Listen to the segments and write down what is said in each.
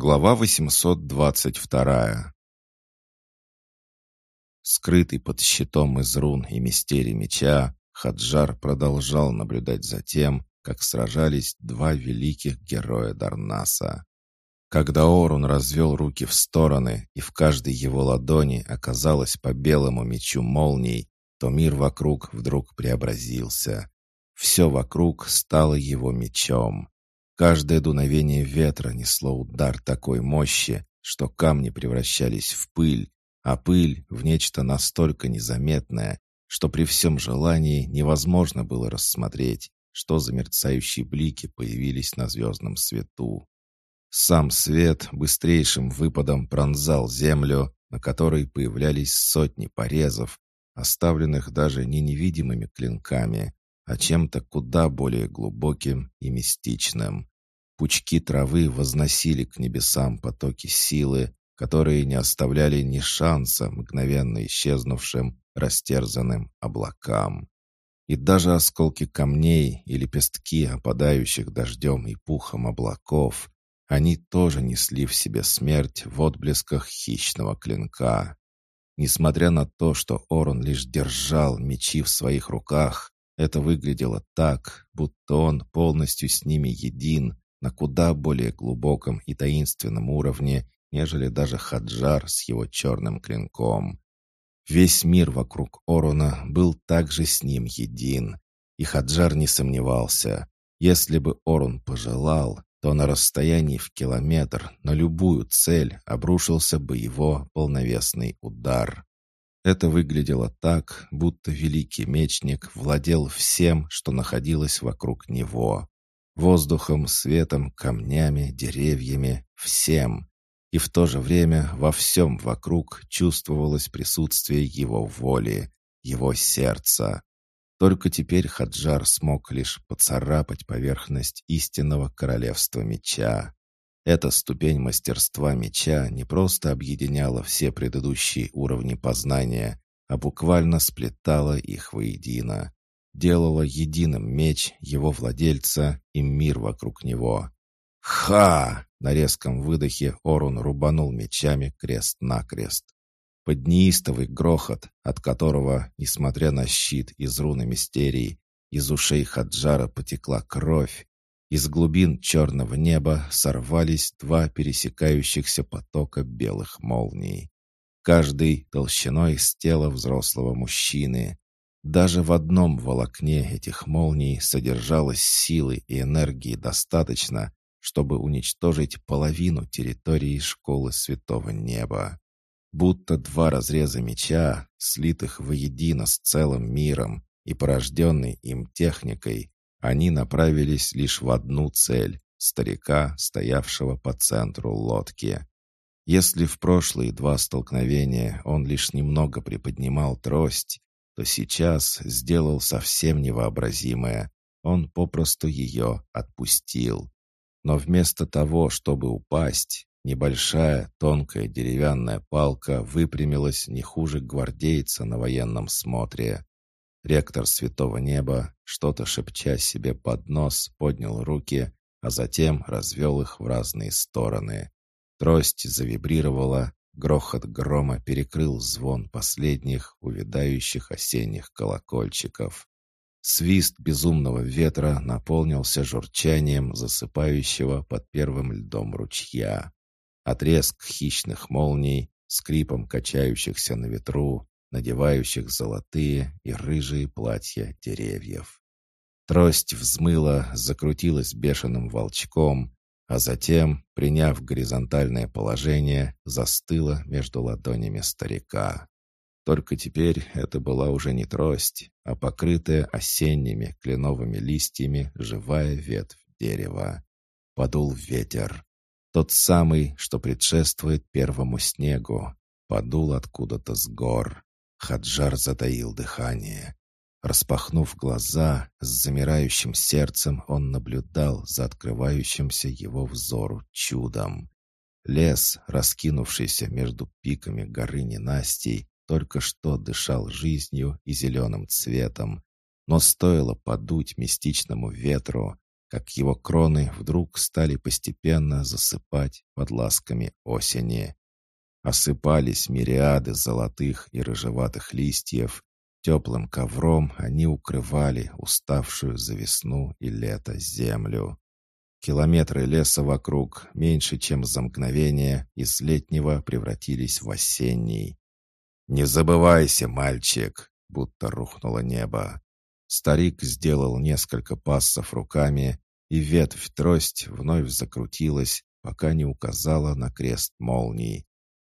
Глава 822 Скрытый под щитом из рун и мистерий меча, Хаджар продолжал наблюдать за тем, как сражались два великих героя Дарнаса. Когда Орун развел руки в стороны, и в каждой его ладони оказалось по белому мечу молний, то мир вокруг вдруг преобразился. Все вокруг стало его мечом. Каждое дуновение ветра несло удар такой мощи, что камни превращались в пыль, а пыль в нечто настолько незаметное, что при всем желании невозможно было рассмотреть, что за мерцающие блики появились на звездном свету. Сам свет быстрейшим выпадом пронзал землю, на которой появлялись сотни порезов, оставленных даже не невидимыми клинками, а чем-то куда более глубоким и мистичным. Пучки травы возносили к небесам потоки силы, которые не оставляли ни шанса мгновенно исчезнувшим, растерзанным облакам. И даже осколки камней и лепестки опадающих дождем и пухом облаков, они тоже несли в себе смерть в отблесках хищного клинка. Несмотря на то, что Орон лишь держал мечи в своих руках, это выглядело так, будто он полностью с ними един, на куда более глубоком и таинственном уровне, нежели даже Хаджар с его черным клинком. Весь мир вокруг Орона был также с ним един, и Хаджар не сомневался. Если бы Орон пожелал, то на расстоянии в километр на любую цель обрушился бы его полновесный удар. Это выглядело так, будто великий мечник владел всем, что находилось вокруг него. Воздухом, светом, камнями, деревьями, всем. И в то же время во всем вокруг чувствовалось присутствие его воли, его сердца. Только теперь Хаджар смог лишь поцарапать поверхность истинного королевства меча. Эта ступень мастерства меча не просто объединяла все предыдущие уровни познания, а буквально сплетала их воедино делала единым меч его владельца и мир вокруг него. «Ха!» — на резком выдохе Орун рубанул мечами крест-накрест. Под неистовый грохот, от которого, несмотря на щит из руны мистерий, из ушей Хаджара потекла кровь, из глубин черного неба сорвались два пересекающихся потока белых молний. Каждый толщиной с тела взрослого мужчины, даже в одном волокне этих молний содержалось силы и энергии достаточно, чтобы уничтожить половину территории школы Святого Неба. Будто два разреза меча, слитых воедино с целым миром и порожденной им техникой, они направились лишь в одну цель — старика, стоявшего по центру лодки. Если в прошлые два столкновения он лишь немного приподнимал трость, то сейчас сделал совсем невообразимое. Он попросту ее отпустил. Но вместо того, чтобы упасть, небольшая тонкая деревянная палка выпрямилась не хуже гвардейца на военном смотре. Ректор Святого Неба, что-то шепча себе под нос, поднял руки, а затем развел их в разные стороны. Трость завибрировала, Грохот грома перекрыл звон последних увядающих осенних колокольчиков. Свист безумного ветра наполнился журчанием засыпающего под первым льдом ручья. Отрезк хищных молний, скрипом качающихся на ветру, надевающих золотые и рыжие платья деревьев. Трость взмыла, закрутилась бешеным волчком, а затем, приняв горизонтальное положение, застыла между ладонями старика. Только теперь это была уже не трость, а покрытая осенними кленовыми листьями живая ветвь дерева. Подул ветер. Тот самый, что предшествует первому снегу. Подул откуда-то с гор. Хаджар затаил дыхание. Распахнув глаза, с замирающим сердцем он наблюдал за открывающимся его взору чудом. Лес, раскинувшийся между пиками горы ненастей, только что дышал жизнью и зеленым цветом. Но стоило подуть мистичному ветру, как его кроны вдруг стали постепенно засыпать под ласками осени. Осыпались мириады золотых и рыжеватых листьев. Теплым ковром они укрывали уставшую за весну и лето землю. Километры леса вокруг, меньше чем за мгновение, из летнего превратились в осенний. «Не забывайся, мальчик!» — будто рухнуло небо. Старик сделал несколько пассов руками, и ветвь-трость вновь закрутилась, пока не указала на крест молний.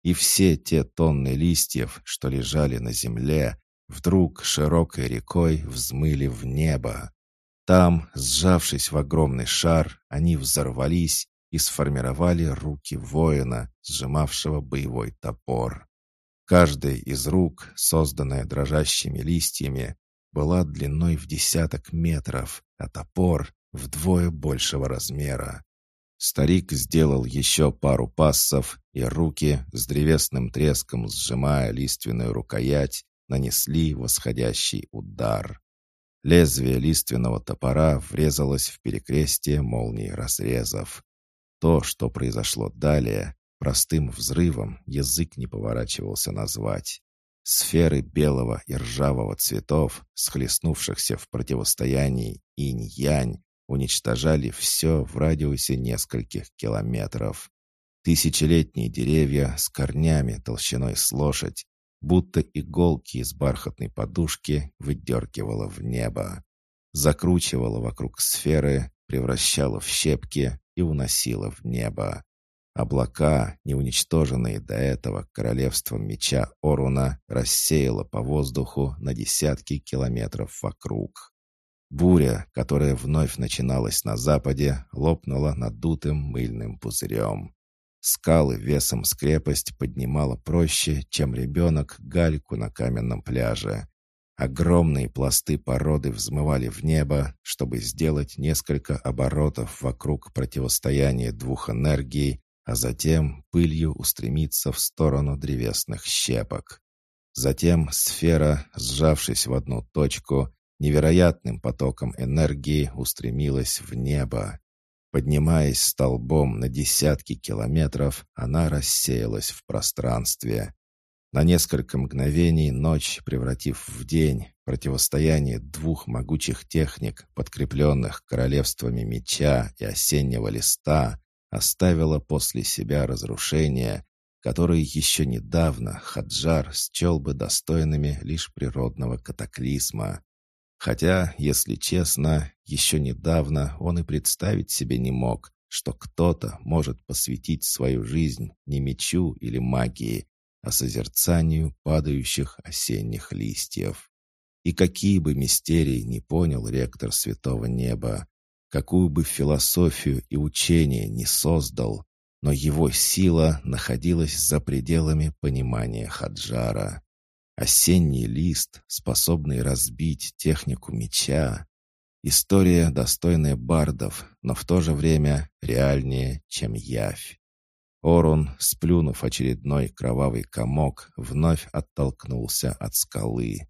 И все те тонны листьев, что лежали на земле, вдруг широкой рекой взмыли в небо. Там, сжавшись в огромный шар, они взорвались и сформировали руки воина, сжимавшего боевой топор. Каждая из рук, созданная дрожащими листьями, была длиной в десяток метров, а топор — вдвое большего размера. Старик сделал еще пару пассов, и руки, с древесным треском сжимая лиственную рукоять, нанесли восходящий удар. Лезвие лиственного топора врезалось в перекрестие молний разрезов. То, что произошло далее, простым взрывом язык не поворачивался назвать. Сферы белого и ржавого цветов, схлестнувшихся в противостоянии инь-янь, уничтожали все в радиусе нескольких километров. Тысячелетние деревья с корнями толщиной с лошадь будто иголки из бархатной подушки выдергивала в небо. Закручивала вокруг сферы, превращала в щепки и уносила в небо. Облака, не уничтоженные до этого королевством меча Оруна, рассеяло по воздуху на десятки километров вокруг. Буря, которая вновь начиналась на западе, лопнула надутым мыльным пузырем. Скалы весом с крепость поднимала проще, чем ребенок гальку на каменном пляже. Огромные пласты породы взмывали в небо, чтобы сделать несколько оборотов вокруг противостояния двух энергий, а затем пылью устремиться в сторону древесных щепок. Затем сфера, сжавшись в одну точку, невероятным потоком энергии устремилась в небо. Поднимаясь столбом на десятки километров, она рассеялась в пространстве. На несколько мгновений ночь, превратив в день, противостояние двух могучих техник, подкрепленных королевствами меча и осеннего листа, оставило после себя разрушения, которые еще недавно Хаджар счел бы достойными лишь природного катаклизма. Хотя, если честно, еще недавно он и представить себе не мог, что кто-то может посвятить свою жизнь не мечу или магии, а созерцанию падающих осенних листьев. И какие бы мистерии не понял ректор Святого Неба, какую бы философию и учение не создал, но его сила находилась за пределами понимания Хаджара. Осенний лист, способный разбить технику меча. История, достойная бардов, но в то же время реальнее, чем явь. Орун, сплюнув очередной кровавый комок, вновь оттолкнулся от скалы.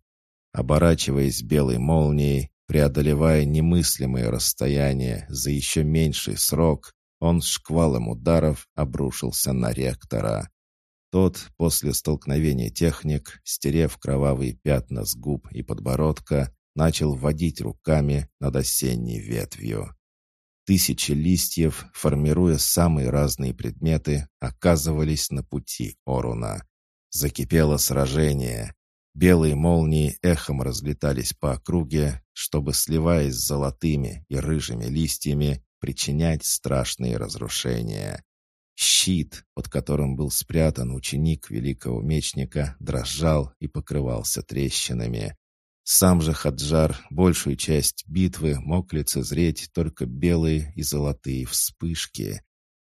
Оборачиваясь белой молнией, преодолевая немыслимые расстояния за еще меньший срок, он шквалом ударов обрушился на ректора. Тот, после столкновения техник, стерев кровавые пятна с губ и подбородка, начал водить руками над осенней ветвью. Тысячи листьев, формируя самые разные предметы, оказывались на пути Оруна. Закипело сражение. Белые молнии эхом разлетались по округе, чтобы, сливаясь с золотыми и рыжими листьями, причинять страшные разрушения. Щит, под которым был спрятан ученик великого мечника, дрожал и покрывался трещинами. Сам же Хаджар большую часть битвы мог лицезреть только белые и золотые вспышки.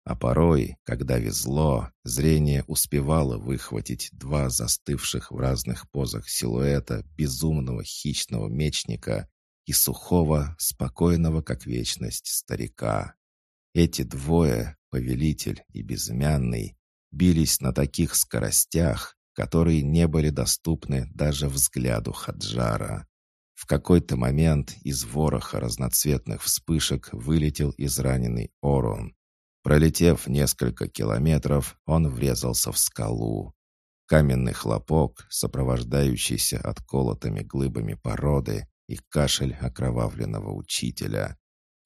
А порой, когда везло, зрение успевало выхватить два застывших в разных позах силуэта безумного хищного мечника и сухого, спокойного как вечность старика. Эти двое, повелитель и безымянный, бились на таких скоростях, которые не были доступны даже взгляду Хаджара. В какой-то момент из вороха разноцветных вспышек вылетел израненный Орон. Пролетев несколько километров, он врезался в скалу. Каменный хлопок, сопровождающийся отколотыми глыбами породы, и кашель окровавленного учителя.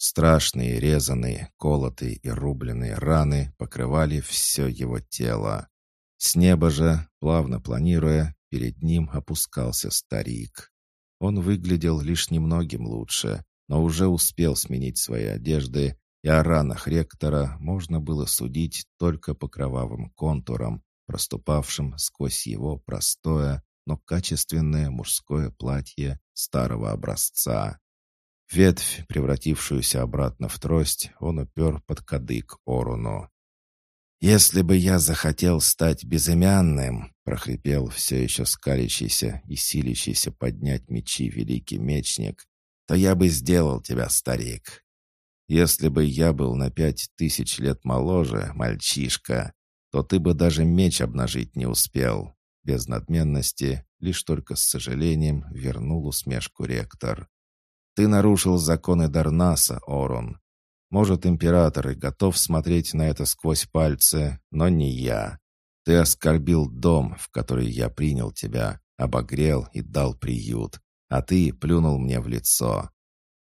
Страшные резаные, колотые и рубленные раны покрывали все его тело. С неба же, плавно планируя, перед ним опускался старик. Он выглядел лишь немногим лучше, но уже успел сменить свои одежды, и о ранах ректора можно было судить только по кровавым контурам, проступавшим сквозь его простое, но качественное мужское платье старого образца. Ветвь, превратившуюся обратно в трость, он упер под кадык Оруну. «Если бы я захотел стать безымянным», — прохрипел все еще скалящийся и силящийся поднять мечи великий мечник, «то я бы сделал тебя, старик. Если бы я был на пять тысяч лет моложе, мальчишка, то ты бы даже меч обнажить не успел». Без надменности, лишь только с сожалением, вернул усмешку ректор. «Ты нарушил законы Дарнаса, Орон. Может, император и готов смотреть на это сквозь пальцы, но не я. Ты оскорбил дом, в который я принял тебя, обогрел и дал приют, а ты плюнул мне в лицо.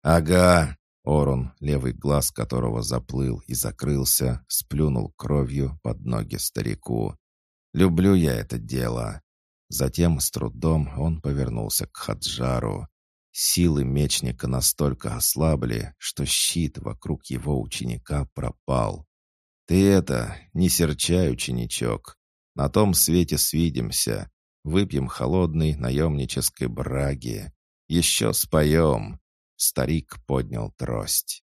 Ага, Орон, левый глаз которого заплыл и закрылся, сплюнул кровью под ноги старику. «Люблю я это дело». Затем с трудом он повернулся к Хаджару. Силы мечника настолько ослабли, что щит вокруг его ученика пропал. «Ты это, не серчай, ученичок. На том свете свидимся. Выпьем холодной наемнической браги. Еще споем». Старик поднял трость.